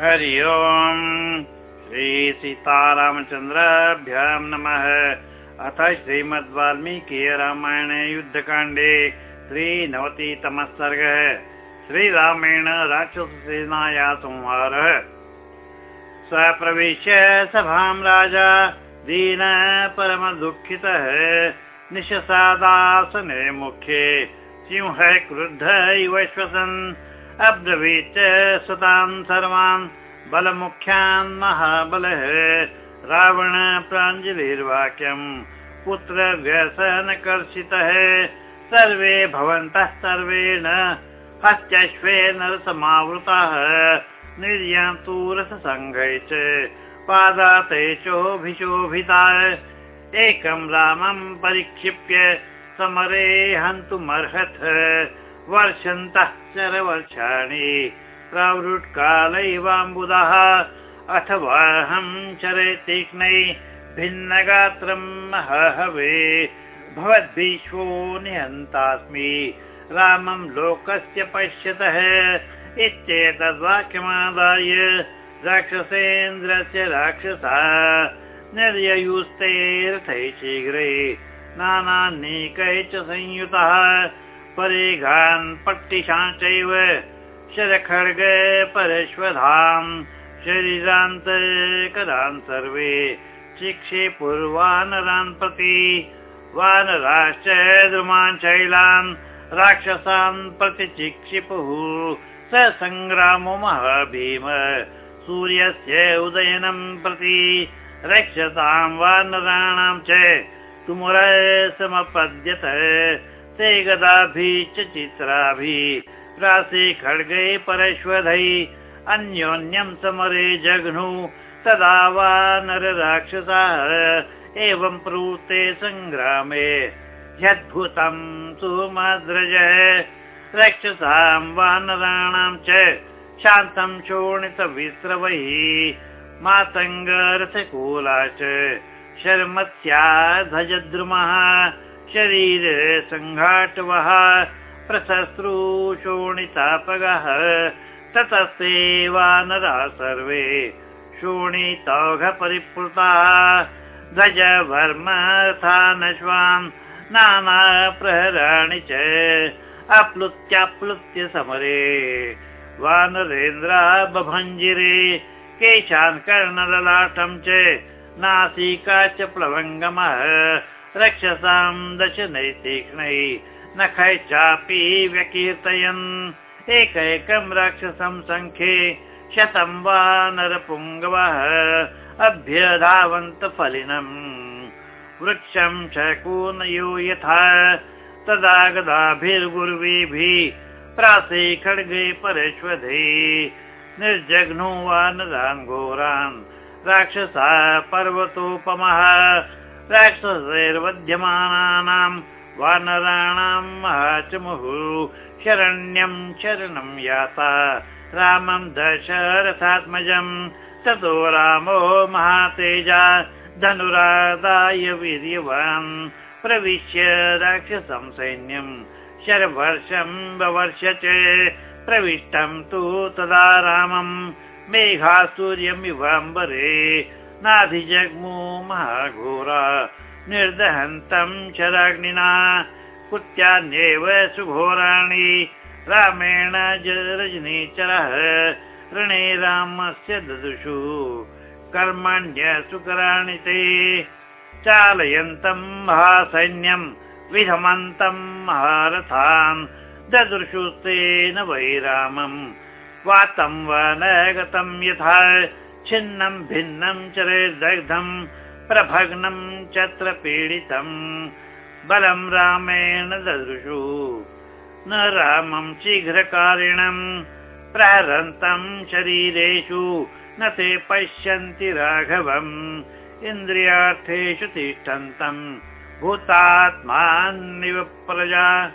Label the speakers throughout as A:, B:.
A: हरि ओम्। श्रीसीतारामचन्द्राभ्यां नमः। अथ श्रीमद् वाल्मीकि रामायणे युद्धकाण्डे त्रिनवतितमः सर्गः। श्रीरामेण राक्षससेनाया संहारः। स प्रविश्य सभां राजा दीन परमदुःखितः। निशसादासने मुख्ये सिंह क्रुद्ध इव श्वसन् अब्रवीत् सुतान् सर्वान् बलमुख्यान् महाबलः। रावण प्राञ्जलिर्वाक्यम् पुत्र व्यसनकर्षितः। सर्वे भवन्तः सर्वेण हत्यश्वेन समावृताः निर्यान्तु रससङ्घै च पादाते चोभिशोभिता एकं रामं परिक्षिप्य समरे हन्तुमर्हथ वर्षन्तः शरवर्षाणि प्रवृत्कालैवाम्बुदः अथवाहं चरे तीक्ष्णै भिन्नगात्रम् हवे भवद्भीष्वो निहन्तास्मि। रामं लोकस्य पश्यतः इत्येतद्वाक्यमादाय राक्षसेन्द्रस्य राक्षसा निर्ययुस्ते रथै शीघ्रे नानानीकै च संयुतः परेघान् पट्टिशाञ्चैव शरखड्ग परश्वधाम् शरीरान्तकदान् सर्वे शिक्षे पूर्वानरान् प्रति वानराश्च द्रुमान् शैलान् राक्षसान् प्रति चिक्षिपुः स सङ्ग्रामो महाभीम सूर्यस्य उदयनं प्रति रक्षसां वानराणां च तुमुर समपद्यत ते गदाभिश्च चित्राभिः प्रासे खड्गे परश्वधै अन्योन्यं समरे जघ्नु। तदा वा नरराक्षसाः एवं प्रवृत्ते सङ्ग्रामे। ह्यद्भुतं सुमद्रज। रक्षसां वानराणां च शान्तं शोणितविस्रवैः मातङ्गरथकूला च शर्मत्या ध्वजद्रुमः शरीर सङ्घाटवः प्रशस्त्रु शोणितापगः ततस्ते वानरा सर्वे शोणितौघपरिप्लुताः ध्वज वर्मथा नश्वान् नाना प्रहराणि च अप्लुत्याप्लुत्य समरे वानरेन्द्रा बभञ्जिरे केशान् कर्णललाटं च नासिका च प्लवङ्गमः रक्षसां दशनै तीक्ष्णै नखै चापि व्यकीर्तयन्। एकैकं राक्षसं सङ्ख्ये शतं वा नरपुङ्गवः अभ्यधावन्त फलिनम् वृक्षं शूनयो यथा तदा गदाभिर्गुर्वीभिः प्रासे खड्गे परेष्वधे निर्जघ्नो वा नरान् घोरान् राक्षसा पर्वतोपमः राक्षसैर्वध्यमानानाम् वानराणां महाचमुः शरण्यं शरणं याता। रामं दशरथात्मजम् ततो रामो महातेजा धनुरादाय वीर्यवान्। प्रविश्य राक्षसं सैन्यं शरवर्षं ववर्ष च प्रविष्टं तु तदा रामं मेघा सूर्यमिवाम्बरे नाधिजग्मु महाघोरा निर्दहन्तं शराग्निना कुत्यान्येव सुघोराणि। रामेण रजनीचरः ऋणे रामस्य ददृशु कर्मण्यसुकराणि ते। चालयन्तं महासैन्यं विधमन्तं महारथान्। ददृशुस्तेन वै रामम्। वातं वा न गतं यथा छिन्नं भिन्नं चरेदग्धम् प्रभग्नं चत्र पीडितम्। बलं रामेण ददृशु न रामं शीघ्रकारिणम् प्रहरन्तं शरीरेषु। न ते पश्यन्ति राघवम् इन्द्रियार्थेषु तिष्ठन्तम्। भूतात्मान्निव प्रजा।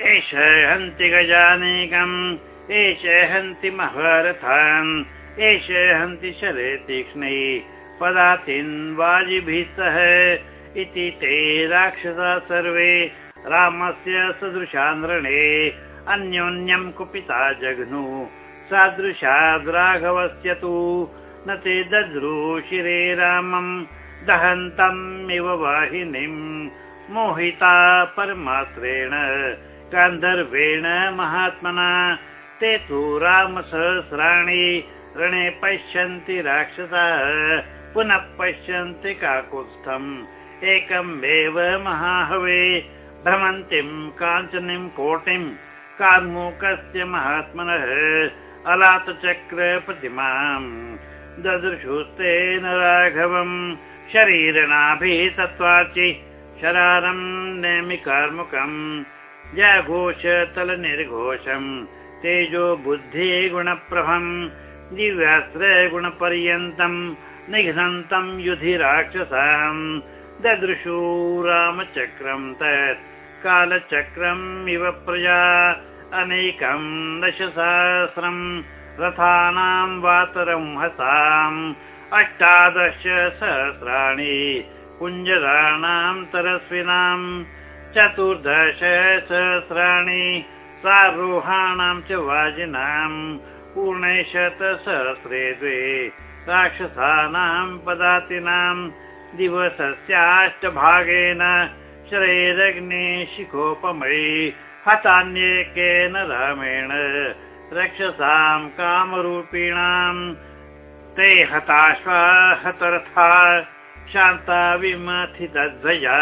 A: एष हन्ति गजानेकम् एष हन्ति महारथान् एष हन्ति शरे तीक्ष्णै पदातिन् वाजिभिः सह इति ते राक्षसा सर्वे रामस्य सदृशान् रणे अन्योन्यं कुपिता जघ्नु। सादृशाद्राघवस्य तु न ते दद्रुशिरे रामम् इव वाहिनीम् मोहिता परमात्रेण गान्धर्वेण महात्मना। ते तु रामसहस्राणि रणे पश्यन्ति राक्षसाः पुनः पश्यन्ति काकुत्स्थम्। एकमेव महाहवे भ्रमन्तीम् काञ्चनीम् कोटिम् कार्मुकस्य महात्मनः अलातचक्र प्रतिमाम् ददृशुस्तेन राघवम् शरीरणाभिः तत्त्वाचि शरारम् नेमि कार्मुकम्। जघोष तल तेजो बुद्धि गुणप्रभम् दिव्यास्त्र गुणपर्यन्तम् निघ्नन्तम् युधि राक्षसाम् ददृशु रामचक्रम् तत् कालचक्रम् इव प्रजा अनेकम् दशसहस्रम् रथानाम् वातरम् हसाम् अष्टादश सहस्राणि कुञ्जराणाम् तरस्विनाम् चतुर्दश सहस्राणि सारोहाणाम् च वाजिनाम् पूर्णशतसहस्रे द्वे राक्षसानाम् पदातिनाम् दिवसस्याष्टभागेन शरैरग्ने शिखोपमयि हतान्येकेन रामेण रक्षसाम् कामरूपिणाम् ते हताश्वा हतरथा शान्ता विमथितध्वजा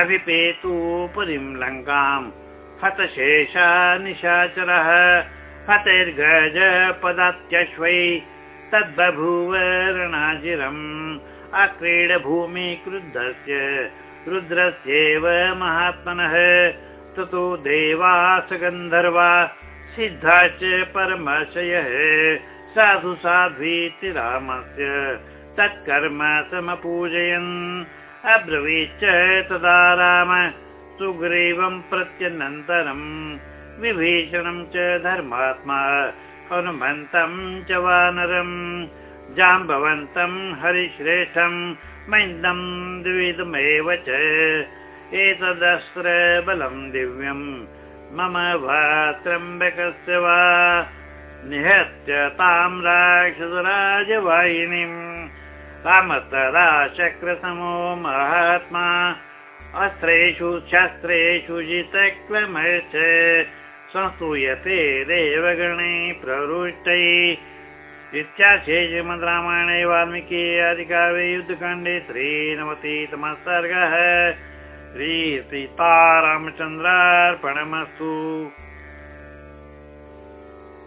A: अभिपेतुपरिं लङ्काम् हतशेषा निशाचरः हतैर्गज पदात्यश्वै तद्बभूव रणाजिरम् अक्रीडभूमि क्रुद्धस्य रुद्रस्येव महात्मनः ततो देवास गन्धर्वा सिद्धाश्च परमशयः साधु साध्वीति रामस्य तत्कर्म समपूजयन्। अब्रवीच्च तदा राम सुग्रीवम् प्रत्यनन्तरम् विभीषणम् च धर्मात्मा हनुमन्तम् च वानरम् जाम्बवन्तम् हरिश्रेष्ठम् मैन्दम् द्विविधमेव च। एतदस्त्र बलम् दिव्यम् मम वा त्र्यम्बकस्य वा। निहत्य ताम् राक्षसराजवाहिनीम् राम तदा चक्रसमो महात्मा। अस्त्रेषु शस्त्रेषु जितक्रमश्च संस्तूयते देवगणे प्रवृष्टै। इत्याशे श्रीमद् रामायणे वाल्मीकि अधिकारे युद्धकाण्डे श्रीनवतितमः सर्गः। श्रीसीतारामचन्द्रार्पणमस्तु